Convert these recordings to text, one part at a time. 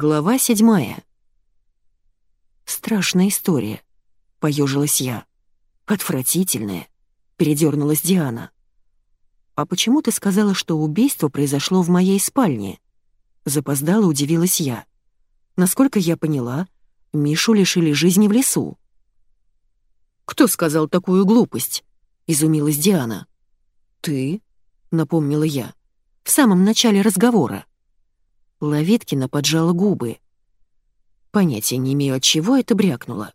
Глава седьмая. «Страшная история», — поежилась я. «Отвратительная», — передернулась Диана. «А почему ты сказала, что убийство произошло в моей спальне?» Запоздала, удивилась я. Насколько я поняла, Мишу лишили жизни в лесу. «Кто сказал такую глупость?» — изумилась Диана. «Ты?» — напомнила я. «В самом начале разговора». Ловиткина поджала губы. Понятия не имею, от чего это брякнуло.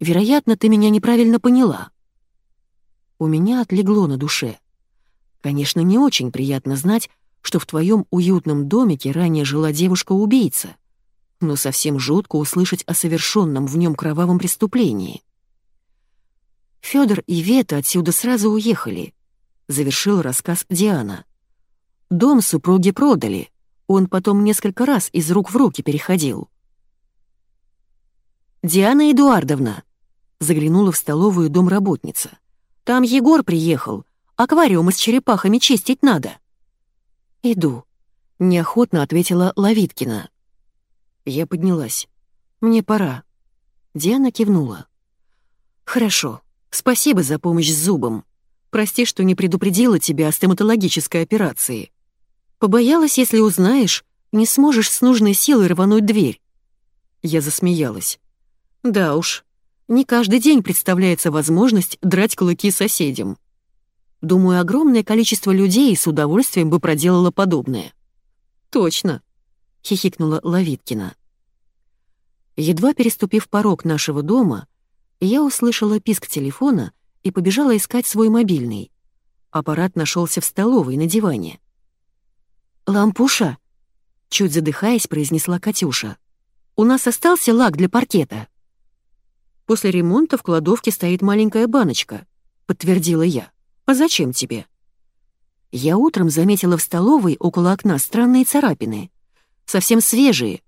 Вероятно, ты меня неправильно поняла. У меня отлегло на душе. Конечно, не очень приятно знать, что в твоем уютном домике ранее жила девушка-убийца, но совсем жутко услышать о совершенном в нем кровавом преступлении. Федор и Вета отсюда сразу уехали, завершил рассказ Диана. Дом супруги продали, он потом несколько раз из рук в руки переходил. «Диана Эдуардовна», — заглянула в столовую домработница, — «там Егор приехал, аквариум с черепахами чистить надо». «Иду», — неохотно ответила Лавиткина. Я поднялась. «Мне пора». Диана кивнула. «Хорошо. Спасибо за помощь с зубом. Прости, что не предупредила тебя о стоматологической операции. Побоялась, если узнаешь, не сможешь с нужной силой рвануть дверь». Я засмеялась. «Да уж, не каждый день представляется возможность драть кулаки соседям. Думаю, огромное количество людей с удовольствием бы проделало подобное». «Точно», — хихикнула Лавиткина. Едва переступив порог нашего дома, я услышала писк телефона и побежала искать свой мобильный. Аппарат нашелся в столовой на диване. «Лампуша!» — чуть задыхаясь, произнесла Катюша. «У нас остался лак для паркета». «После ремонта в кладовке стоит маленькая баночка», — подтвердила я. «А зачем тебе?» Я утром заметила в столовой около окна странные царапины. Совсем свежие,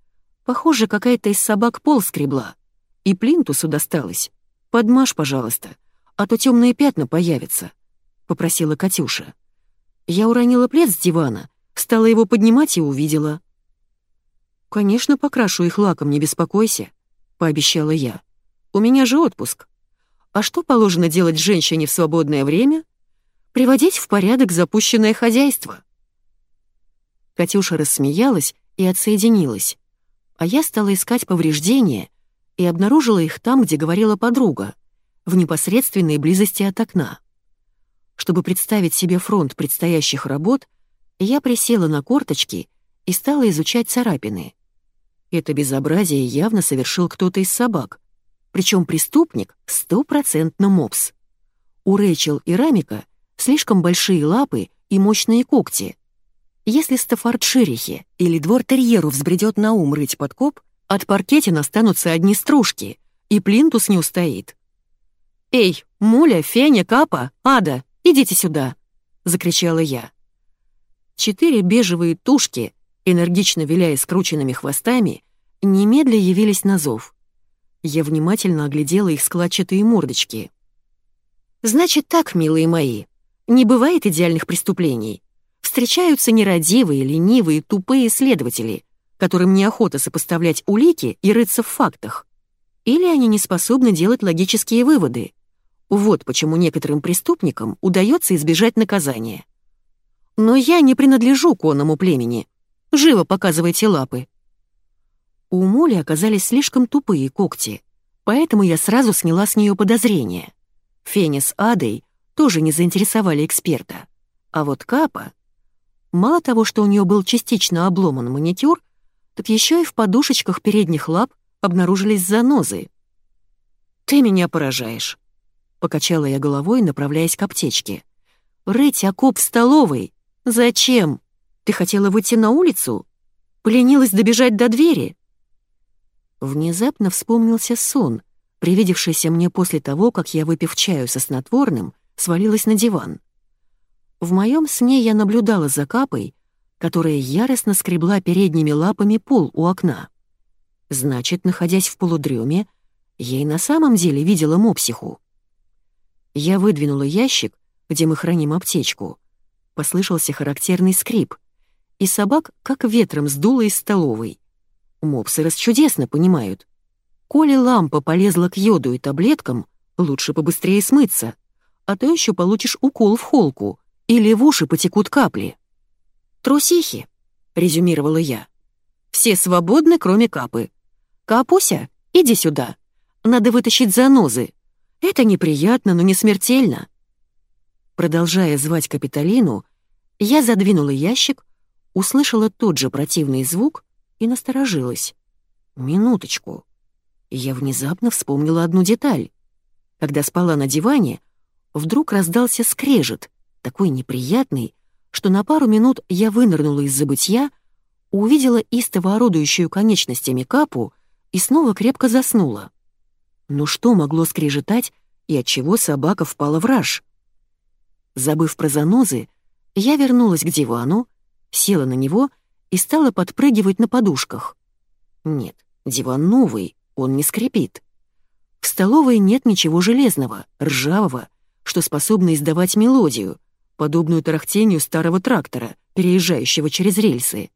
Похоже, какая-то из собак пол скребла. И плинтусу досталось. Подмажь, пожалуйста, а то темные пятна появятся», — попросила Катюша. Я уронила плед с дивана, стала его поднимать и увидела. «Конечно, покрашу их лаком, не беспокойся», — пообещала я. «У меня же отпуск. А что положено делать женщине в свободное время? Приводить в порядок запущенное хозяйство». Катюша рассмеялась и отсоединилась а я стала искать повреждения и обнаружила их там, где говорила подруга, в непосредственной близости от окна. Чтобы представить себе фронт предстоящих работ, я присела на корточки и стала изучать царапины. Это безобразие явно совершил кто-то из собак, причем преступник — стопроцентно мопс. У Рэйчел и Рамика слишком большие лапы и мощные когти — если Стаффордширихе или двор-терьеру взбредет на ум рыть подкоп, от паркетина останутся одни стружки, и плинтус не устоит. «Эй, Муля, Феня, Капа, Ада, идите сюда!» — закричала я. Четыре бежевые тушки, энергично виляя скрученными хвостами, немедля явились на зов. Я внимательно оглядела их складчатые мордочки. «Значит так, милые мои, не бывает идеальных преступлений встречаются нерадивые, ленивые, тупые следователи, которым неохота сопоставлять улики и рыться в фактах. Или они не способны делать логические выводы. Вот почему некоторым преступникам удается избежать наказания. Но я не принадлежу к оному племени. Живо показывайте лапы. У Моли оказались слишком тупые когти, поэтому я сразу сняла с нее подозрения. Феня с Адой тоже не заинтересовали эксперта. А вот Капа Мало того, что у нее был частично обломан маникюр, так еще и в подушечках передних лап обнаружились занозы. «Ты меня поражаешь», — покачала я головой, направляясь к аптечке. «Рыть окоп в столовой? Зачем? Ты хотела выйти на улицу? Поленилась добежать до двери?» Внезапно вспомнился сон, привидевшийся мне после того, как я, выпив чаю со снотворным, свалилась на диван. В моем сне я наблюдала за капой, которая яростно скребла передними лапами пол у окна. Значит, находясь в полудреме, и на самом деле видела мопсиху. Я выдвинула ящик, где мы храним аптечку. Послышался характерный скрип, и собак как ветром сдуло из столовой. Мопсы расчудесно понимают. Коли лампа полезла к йоду и таблеткам, лучше побыстрее смыться, а то еще получишь укол в холку или в уши потекут капли. «Трусихи», — резюмировала я. «Все свободны, кроме Капы. Капуся, иди сюда. Надо вытащить занозы. Это неприятно, но не смертельно». Продолжая звать Капитолину, я задвинула ящик, услышала тот же противный звук и насторожилась. «Минуточку». Я внезапно вспомнила одну деталь. Когда спала на диване, вдруг раздался скрежет, такой неприятный, что на пару минут я вынырнула из забытья, увидела истово орудующую конечностями капу и снова крепко заснула. Но что могло скрежетать и от чего собака впала в раж? Забыв про занозы, я вернулась к дивану, села на него и стала подпрыгивать на подушках. Нет, диван новый, он не скрипит. В столовой нет ничего железного, ржавого, что способно издавать мелодию, подобную тарахтению старого трактора, переезжающего через рельсы.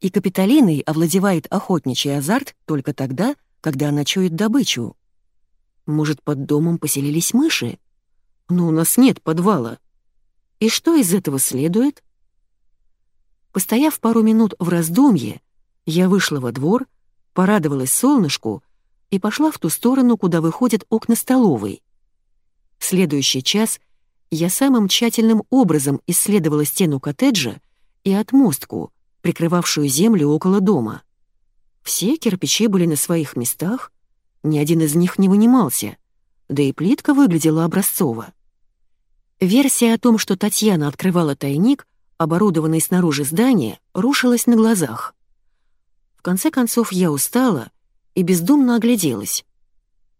И капиталиной овладевает охотничий азарт только тогда, когда она чует добычу. Может, под домом поселились мыши? Но у нас нет подвала. И что из этого следует? Постояв пару минут в раздумье, я вышла во двор, порадовалась солнышку и пошла в ту сторону, куда выходят окна столовой. следующий час я самым тщательным образом исследовала стену коттеджа и отмостку, прикрывавшую землю около дома. Все кирпичи были на своих местах, ни один из них не вынимался, да и плитка выглядела образцово. Версия о том, что Татьяна открывала тайник, оборудованный снаружи здания, рушилась на глазах. В конце концов я устала и бездумно огляделась.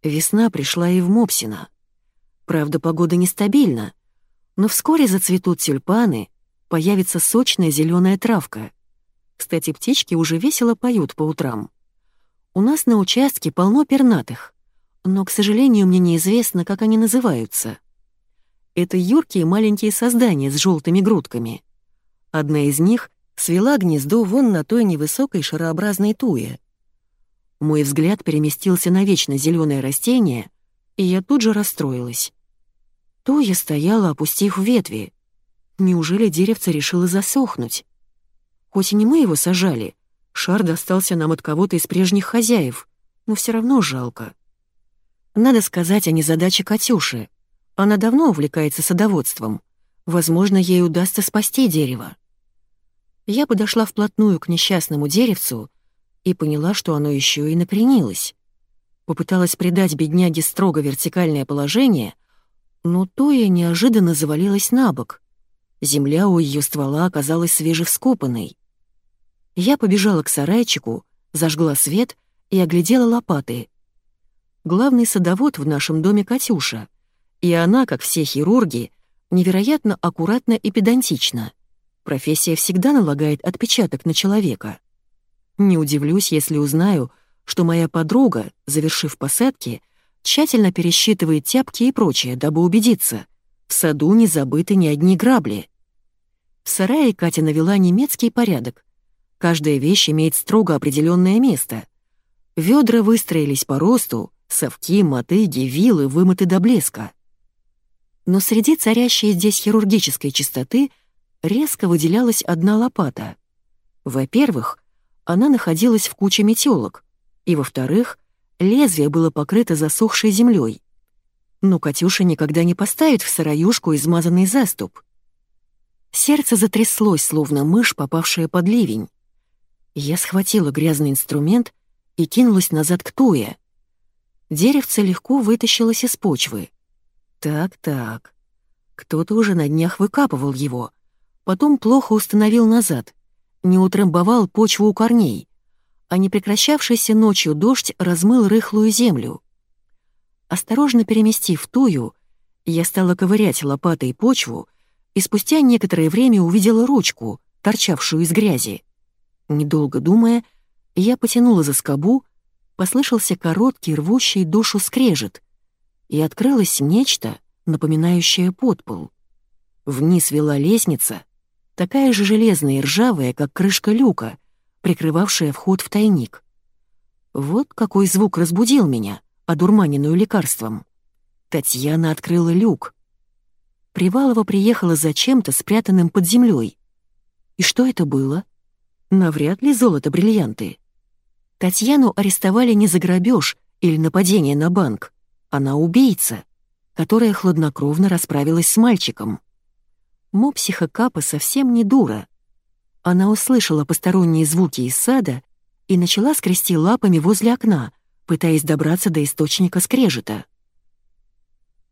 Весна пришла и в Мопсина. Правда, погода нестабильна, но вскоре зацветут тюльпаны, появится сочная зеленая травка. Кстати, птички уже весело поют по утрам. У нас на участке полно пернатых, но, к сожалению, мне неизвестно, как они называются. Это юркие маленькие создания с желтыми грудками. Одна из них свела гнездо вон на той невысокой шарообразной туе. Мой взгляд переместился на вечно зеленое растение, и я тут же расстроилась. Туя стояла, опустив ветви. Неужели деревце решило засохнуть? Хоть и не мы его сажали, шар достался нам от кого-то из прежних хозяев, но все равно жалко. Надо сказать о незадаче Катюши. Она давно увлекается садоводством. Возможно, ей удастся спасти дерево. Я подошла вплотную к несчастному деревцу и поняла, что оно еще и накренилось. Попыталась придать бедняге строго вертикальное положение, но то я неожиданно завалилась на бок. Земля у ее ствола оказалась свежевскопанной. Я побежала к сарайчику, зажгла свет и оглядела лопаты. Главный садовод в нашем доме Катюша — и она, как все хирурги, невероятно аккуратна и педантична. Профессия всегда налагает отпечаток на человека. Не удивлюсь, если узнаю, что моя подруга, завершив посадки, тщательно пересчитывает тяпки и прочее, дабы убедиться, в саду не забыты ни одни грабли. В сарае Катя навела немецкий порядок. Каждая вещь имеет строго определенное место. Ведра выстроились по росту, совки, мотыги, вилы вымыты до блеска но среди царящей здесь хирургической чистоты резко выделялась одна лопата. Во-первых, она находилась в куче метелок, и, во-вторых, лезвие было покрыто засохшей землей. Но Катюша никогда не поставит в сыроюшку измазанный заступ. Сердце затряслось, словно мышь, попавшая под ливень. Я схватила грязный инструмент и кинулась назад к Туе. Деревце легко вытащилось из почвы. Так-так. Кто-то уже на днях выкапывал его. Потом плохо установил назад. Не утрамбовал почву у корней. А непрекращавшийся ночью дождь размыл рыхлую землю. Осторожно переместив тую, я стала ковырять лопатой почву и спустя некоторое время увидела ручку, торчавшую из грязи. Недолго думая, я потянула за скобу, послышался короткий, рвущий душу скрежет — и открылось нечто, напоминающее подпол. Вниз вела лестница, такая же железная и ржавая, как крышка люка, прикрывавшая вход в тайник. Вот какой звук разбудил меня, одурманенную лекарством. Татьяна открыла люк. Привалова приехала за чем-то, спрятанным под землей. И что это было? Навряд ли золото-бриллианты. Татьяну арестовали не за грабеж или нападение на банк. Она убийца, которая хладнокровно расправилась с мальчиком. Мопсиха Капа совсем не дура. Она услышала посторонние звуки из сада и начала скрести лапами возле окна, пытаясь добраться до источника скрежета.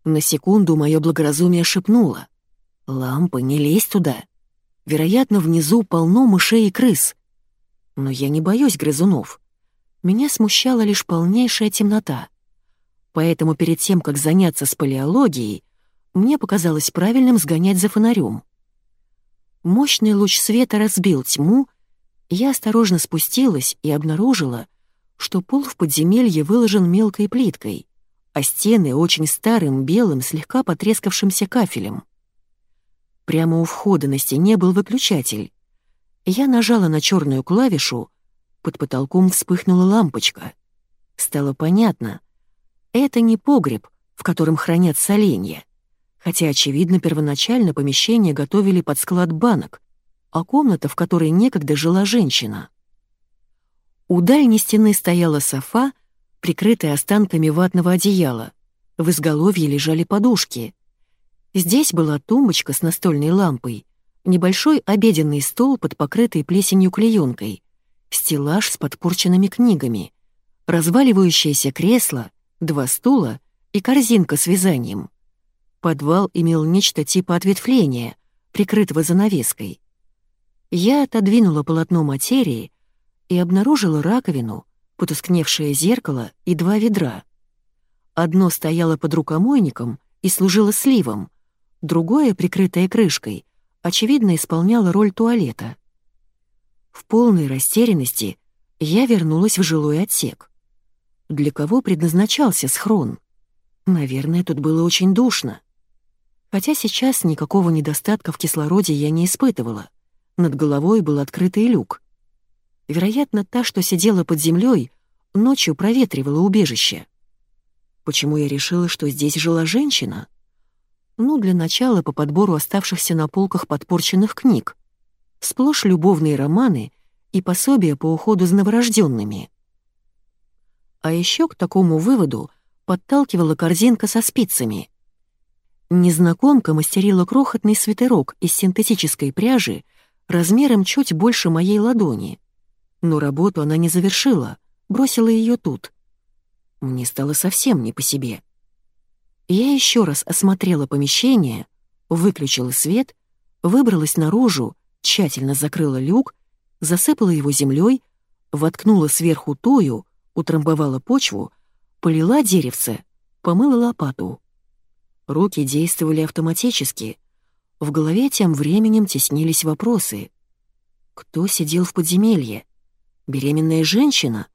На секунду мое благоразумие шепнуло. «Лампа, не лезь туда. Вероятно, внизу полно мышей и крыс. Но я не боюсь грызунов. Меня смущала лишь полнейшая темнота. Поэтому перед тем, как заняться спелеологией, мне показалось правильным сгонять за фонарем. Мощный луч света разбил тьму, я осторожно спустилась и обнаружила, что пол в подземелье выложен мелкой плиткой, а стены очень старым белым слегка потрескавшимся кафелем. Прямо у входа на стене был выключатель. Я нажала на черную клавишу, под потолком вспыхнула лампочка. Стало понятно. Это не погреб, в котором хранят соленья. Хотя, очевидно, первоначально помещение готовили под склад банок, а комната, в которой некогда жила женщина. У дальней стены стояла софа, прикрытая останками ватного одеяла. В изголовье лежали подушки. Здесь была тумбочка с настольной лампой, небольшой обеденный стол под покрытой плесенью клеенкой, стеллаж с подпорченными книгами, разваливающееся кресло, два стула и корзинка с вязанием. Подвал имел нечто типа ответвления, прикрытого занавеской. Я отодвинула полотно материи и обнаружила раковину, потускневшее зеркало и два ведра. Одно стояло под рукомойником и служило сливом, другое, прикрытое крышкой, очевидно исполняло роль туалета. В полной растерянности я вернулась в жилой отсек. Для кого предназначался схрон? Наверное, тут было очень душно. Хотя сейчас никакого недостатка в кислороде я не испытывала. Над головой был открытый люк. Вероятно, та, что сидела под землей, ночью проветривала убежище. Почему я решила, что здесь жила женщина? Ну, для начала по подбору оставшихся на полках подпорченных книг. Сплошь любовные романы и пособия по уходу за новорожденными. А еще к такому выводу подталкивала корзинка со спицами. Незнакомка мастерила крохотный свитерок из синтетической пряжи размером чуть больше моей ладони. Но работу она не завершила, бросила ее тут. Мне стало совсем не по себе. Я еще раз осмотрела помещение, выключила свет, выбралась наружу, тщательно закрыла люк, засыпала его землей, воткнула сверху тую, утрамбовала почву, полила деревце, помыла лопату. Руки действовали автоматически. В голове тем временем теснились вопросы. Кто сидел в подземелье? Беременная женщина,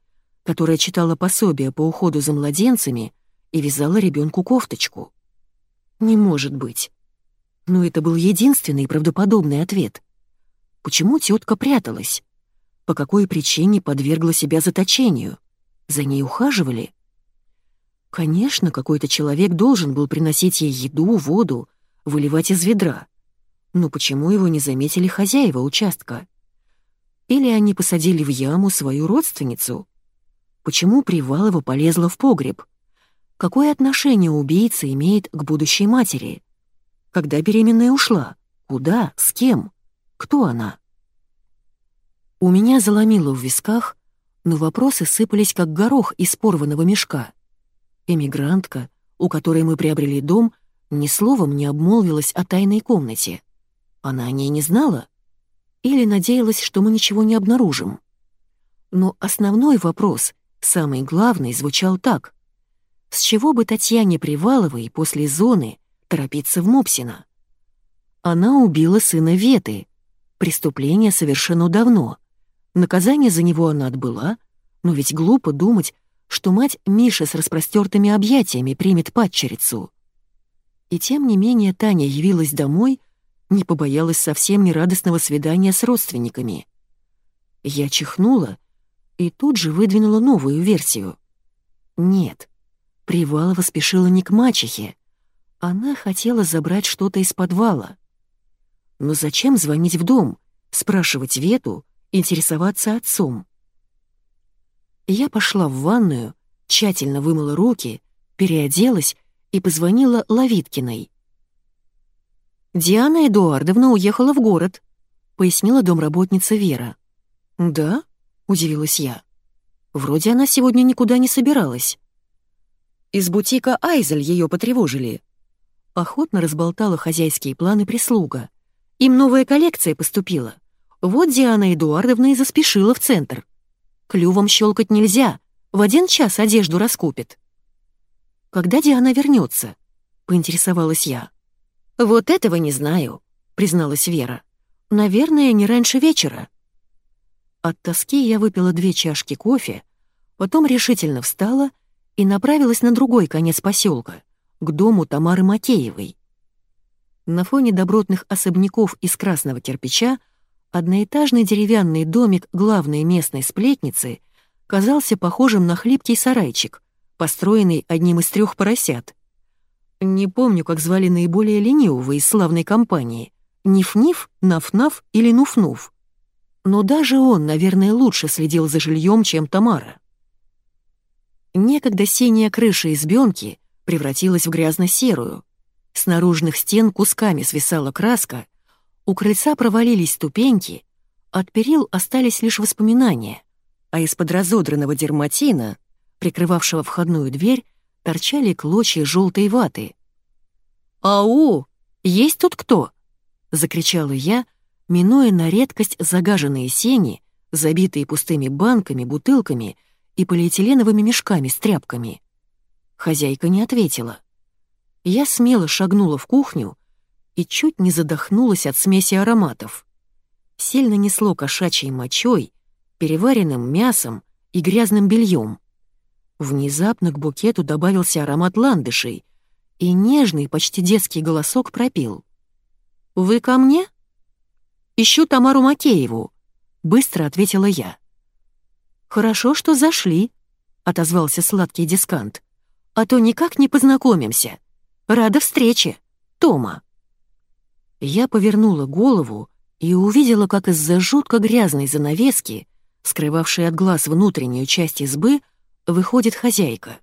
которая читала пособие по уходу за младенцами и вязала ребенку кофточку. Не может быть. Но это был единственный правдоподобный ответ. Почему тетка пряталась? По какой причине подвергла себя заточению? За ней ухаживали? Конечно, какой-то человек должен был приносить ей еду, воду, выливать из ведра. Но почему его не заметили хозяева участка? Или они посадили в яму свою родственницу? Почему Привалова полезла в погреб? Какое отношение убийца имеет к будущей матери? Когда беременная ушла? Куда? С кем? Кто она? У меня заломило в висках, но вопросы сыпались как горох из порванного мешка. Эмигрантка, у которой мы приобрели дом, ни словом не обмолвилась о тайной комнате. Она о ней не знала? Или надеялась, что мы ничего не обнаружим? Но основной вопрос, самый главный, звучал так. С чего бы Татьяне Приваловой после зоны торопиться в Мопсина? Она убила сына Веты. Преступление совершено давно. Наказание за него она отбыла, но ведь глупо думать, что мать Миши с распростертыми объятиями примет падчерицу. И тем не менее Таня явилась домой, не побоялась совсем нерадостного свидания с родственниками. Я чихнула и тут же выдвинула новую версию. Нет, Привалова спешила не к мачехе. Она хотела забрать что-то из подвала. Но зачем звонить в дом, спрашивать Вету, интересоваться отцом? Я пошла в ванную, тщательно вымыла руки, переоделась и позвонила Лавиткиной. «Диана Эдуардовна уехала в город», — пояснила домработница Вера. «Да?» — удивилась я. «Вроде она сегодня никуда не собиралась». «Из бутика Айзель ее потревожили». Охотно разболтала хозяйские планы прислуга. «Им новая коллекция поступила. Вот Диана Эдуардовна и заспешила в центр. Клювом щелкать нельзя, в один час одежду раскупит». «Когда Диана вернется? поинтересовалась я. «Вот этого не знаю», — призналась Вера. «Наверное, не раньше вечера». От тоски я выпила две чашки кофе, потом решительно встала и направилась на другой конец поселка, к дому Тамары Макеевой. На фоне добротных особняков из красного кирпича одноэтажный деревянный домик главной местной сплетницы казался похожим на хлипкий сарайчик, построенный одним из трех поросят. Не помню, как звали наиболее ленивого из славной компании — Ниф-Ниф, Наф-Наф или Нуф-Нуф. Но даже он, наверное, лучше следил за жильем, чем Тамара. Некогда синяя крыша избенки превратилась в грязно-серую. С наружных стен кусками свисала краска, у крыльца провалились ступеньки, от перил остались лишь воспоминания, а из-под разодранного дерматина прикрывавшего входную дверь, торчали клочья желтой ваты. «Ау! Есть тут кто?» — закричала я, минуя на редкость загаженные сени, забитые пустыми банками, бутылками и полиэтиленовыми мешками с тряпками. Хозяйка не ответила. Я смело шагнула в кухню и чуть не задохнулась от смеси ароматов. Сильно несло кошачьей мочой, переваренным мясом и грязным бельем. Внезапно к букету добавился аромат ландышей, и нежный, почти детский голосок пропил. «Вы ко мне?» «Ищу Тамару Макееву», — быстро ответила я. «Хорошо, что зашли», — отозвался сладкий дискант. «А то никак не познакомимся. Рада встрече. Тома». Я повернула голову и увидела, как из-за жутко грязной занавески, скрывавшей от глаз внутреннюю часть избы, выходит хозяйка.